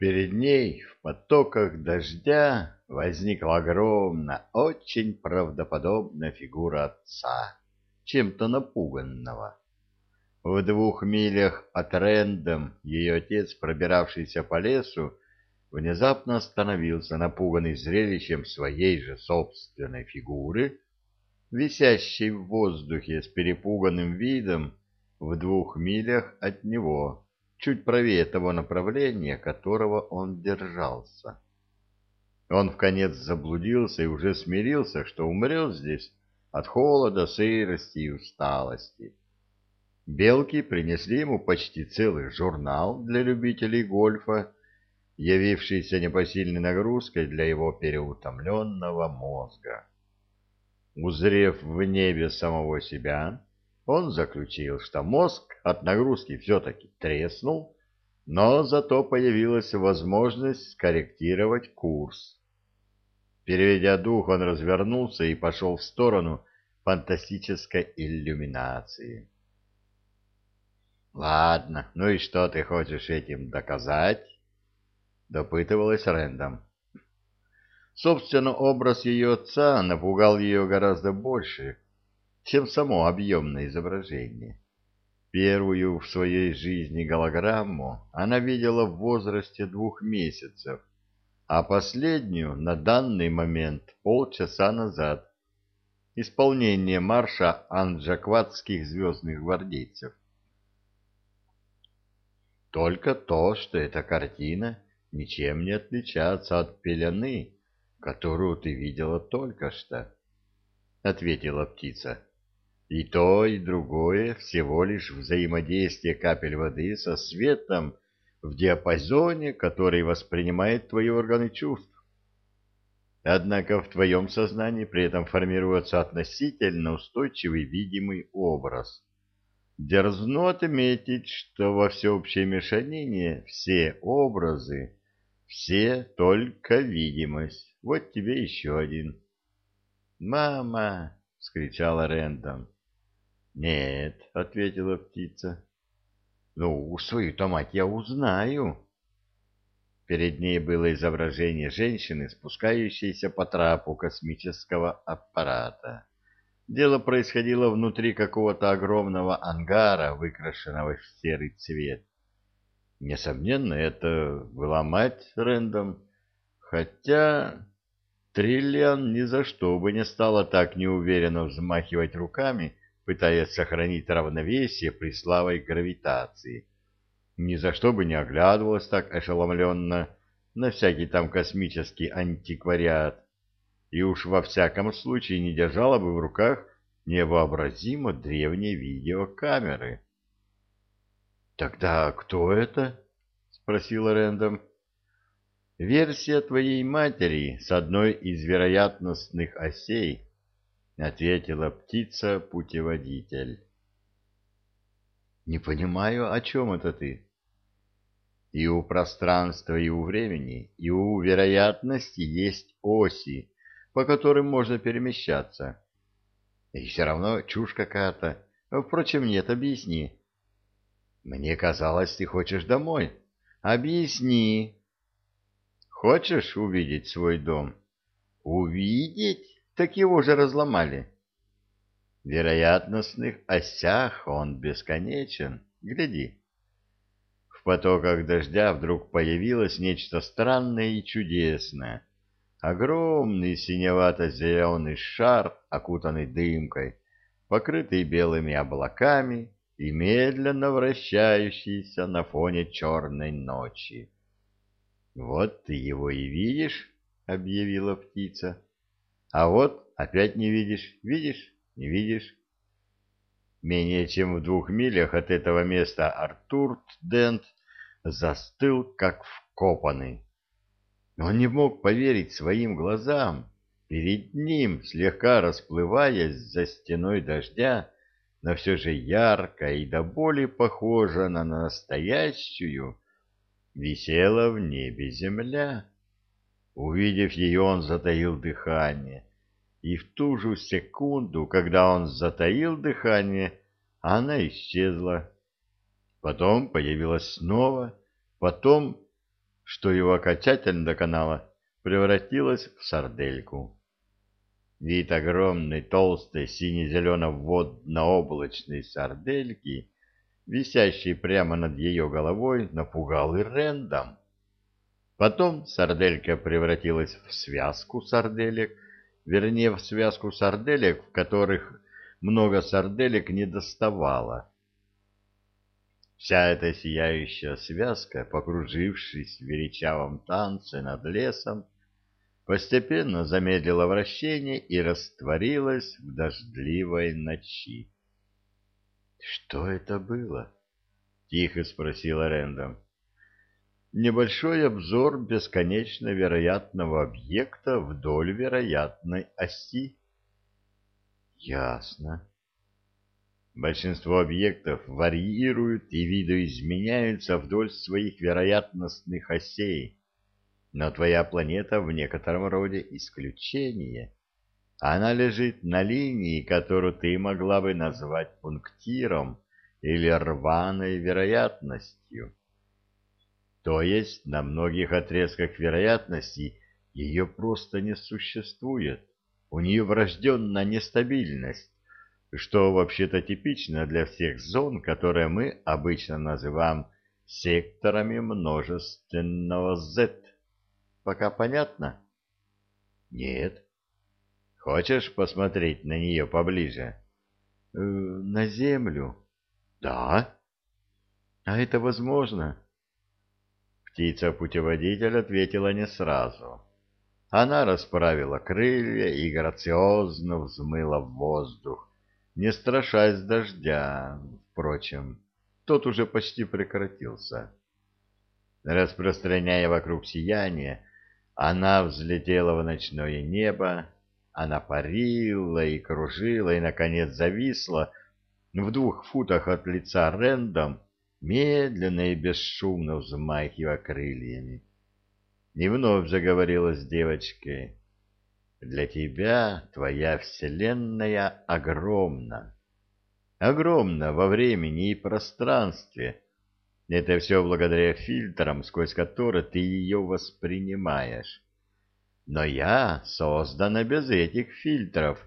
Перед ней в потоках дождя возникла огромная, очень правдоподобная фигура отца, чем-то напуганного. В двух милях от Рэндом ее отец, пробиравшийся по лесу, внезапно остановился, напуганный зрелищем своей же собственной фигуры, висящей в воздухе с перепуганным видом в двух милях от него чуть правее того направления, которого он держался. Он в конец заблудился и уже смирился, что умрет здесь от холода, сырости и усталости. Белки принесли ему почти целый журнал для любителей гольфа, явившийся непосильной нагрузкой для его переутомленного мозга. Узрев в небе самого себя, он заключил, что мозг от нагрузки все-таки треснул, но зато появилась возможность скорректировать курс. Переведя дух, он развернулся и пошел в сторону фантастической иллюминации. «Ладно, ну и что ты хочешь этим доказать?» — допытывалась Рэндом. Собственно, образ ее отца напугал ее гораздо больше, чем само объемное изображение. Первую в своей жизни голограмму она видела в возрасте двух месяцев, а последнюю на данный момент полчаса назад. Исполнение марша анджакватских звездных гвардейцев. Только то, что эта картина ничем не отличается от пелены, которую ты видела только что, — ответила птица. И то, и другое всего лишь взаимодействие капель воды со светом в диапазоне, который воспринимает твои органы чувств. Однако в твоем сознании при этом формируется относительно устойчивый видимый образ. Дерзну отметить, что во всеобщей мешанине все образы, все только видимость. Вот тебе еще один. «Мама!» — скричала Рэндом. Нет, ответила птица. Ну, свою-то мать я узнаю. Перед ней было изображение женщины, спускающейся по трапу космического аппарата. Дело происходило внутри какого-то огромного ангара, выкрашенного в серый цвет. Несомненно, это была мать Рэндом, хотя Триллиан ни за что бы не стала так неуверенно взмахивать руками, пытаясь сохранить равновесие при слабой гравитации. Ни за что бы не оглядывалась так ошеломленно на всякий там космический антиквариат, и уж во всяком случае не держала бы в руках невообразимо древние видеокамеры. «Тогда кто это?» — спросила Рэндом. «Версия твоей матери с одной из вероятностных осей» ответила птица-путеводитель. Не понимаю, о чем это ты? И у пространства, и у времени, и у вероятности есть оси, по которым можно перемещаться. И все равно чушь какая-то. Впрочем, нет, объясни. Мне казалось, ты хочешь домой. Объясни. Хочешь увидеть свой дом? Увидеть? Так его же разломали. В вероятностных осях он бесконечен. Гляди. В потоках дождя вдруг появилось нечто странное и чудесное. Огромный синевато-зеленый шар, окутанный дымкой, покрытый белыми облаками и медленно вращающийся на фоне черной ночи. — Вот ты его и видишь, — объявила птица. А вот опять не видишь, видишь, не видишь. Менее чем в двух милях от этого места Артур Дент застыл, как вкопанный. Он не мог поверить своим глазам. Перед ним, слегка расплываясь за стеной дождя, но все же ярко и до боли похожа на настоящую, висела в небе земля. Увидев ее, он затаил дыхание. И в ту же секунду, когда он затаил дыхание, она исчезла. Потом появилась снова, потом... что его окончательно до канала превратилась в сардельку. Вид огромной, толстой, сине-зелено-водно-облачной сардельки, висящей прямо над ее головой, напугал и Рэндом. Потом сарделька превратилась в связку сарделек, вернее, в связку сарделек, в которых много сарделек не доставало. Вся эта сияющая связка, покружившись в величавом танце над лесом, постепенно замедлила вращение и растворилась в дождливой ночи. «Что это было?» — тихо спросила Рэндом. «Небольшой обзор бесконечно вероятного объекта вдоль вероятной оси». «Ясно». Большинство объектов варьируют и видоизменяются вдоль своих вероятностных осей но твоя планета в некотором роде исключение. Она лежит на линии, которую ты могла бы назвать пунктиром или рваной вероятностью. То есть на многих отрезках вероятности ее просто не существует. У нее врожденная нестабильность, что вообще-то типично для всех зон, которые мы обычно называем секторами множественного Z. Пока понятно? Нет. Хочешь посмотреть на нее поближе? Э, на землю? Да. А это возможно? Птица-путеводитель ответила не сразу. Она расправила крылья и грациозно взмыла в воздух, не страшась дождя. Впрочем, тот уже почти прекратился. Распространяя вокруг сияние, она взлетела в ночное небо, она парила и кружила, и, наконец, зависла в двух футах от лица Рэндом, медленно и бесшумно взмахивая крыльями. И вновь заговорила с девочкой. «Для тебя твоя вселенная огромна. Огромна во времени и пространстве» Это все благодаря фильтрам, сквозь которые ты ее воспринимаешь. Но я создана без этих фильтров,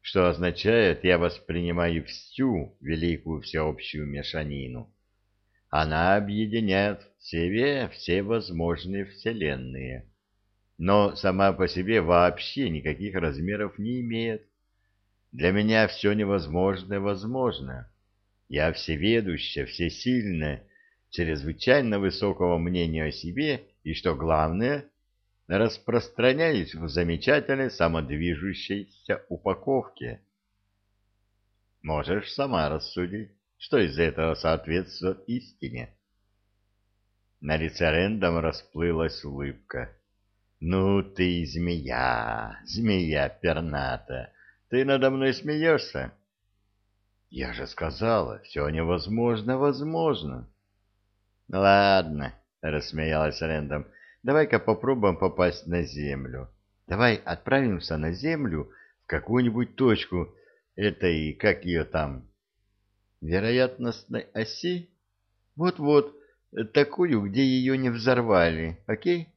что означает, я воспринимаю всю великую всеобщую мешанину. Она объединяет в себе все возможные вселенные, но сама по себе вообще никаких размеров не имеет. Для меня все невозможное возможно. Я всеведущая, всесильная, чрезвычайно высокого мнения о себе и, что главное, распространяюсь в замечательной самодвижущейся упаковке. Можешь сама рассудить, что из этого соответствует истине. На лице Рэндом расплылась улыбка. «Ну ты змея, змея перната, ты надо мной смеешься?» Я же сказала, все невозможно возможно. Ладно, рассмеялась Рэндом. Давай-ка попробуем попасть на землю. Давай отправимся на землю в какую-нибудь точку этой, как ее там, вероятностной оси? Вот-вот, такую, где ее не взорвали, окей?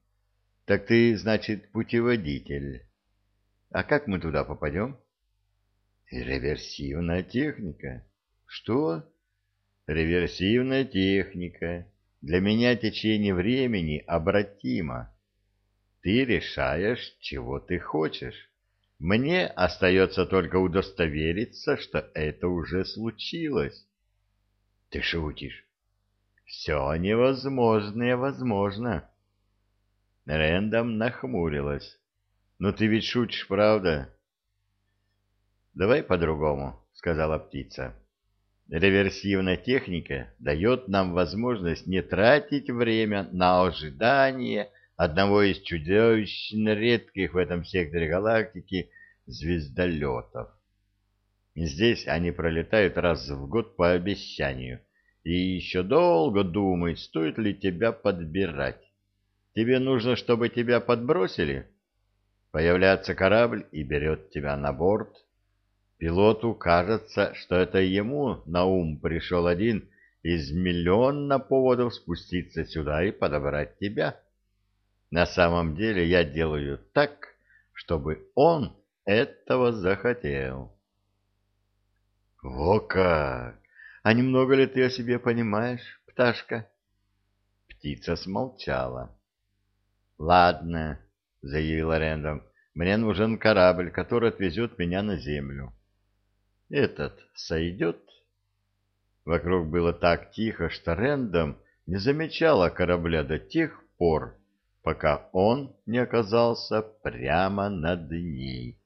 Так ты, значит, путеводитель. А как мы туда попадем? Реверсивная техника. Что? Реверсивная техника. Для меня течение времени обратимо. Ты решаешь, чего ты хочешь. Мне остается только удостовериться, что это уже случилось. Ты шутишь. Все невозможное возможно. Рэндом нахмурилась. Но ты ведь шутишь, правда? Давай по-другому, сказала птица. Реверсивная техника дает нам возможность не тратить время на ожидание одного из чудовищно редких в этом секторе галактики звездолетов. Здесь они пролетают раз в год по обещанию, и еще долго думать, стоит ли тебя подбирать. Тебе нужно, чтобы тебя подбросили? Появляется корабль и берет тебя на борт — Пилоту кажется, что это ему на ум пришел один из миллиона поводов спуститься сюда и подобрать тебя. На самом деле я делаю так, чтобы он этого захотел. О как! А немного ли ты о себе понимаешь, пташка? Птица смолчала. Ладно, заявила Рэндом, мне нужен корабль, который отвезет меня на землю. Этот сойдет? Вокруг было так тихо, что Рэндом не замечала корабля до тех пор, пока он не оказался прямо над ней.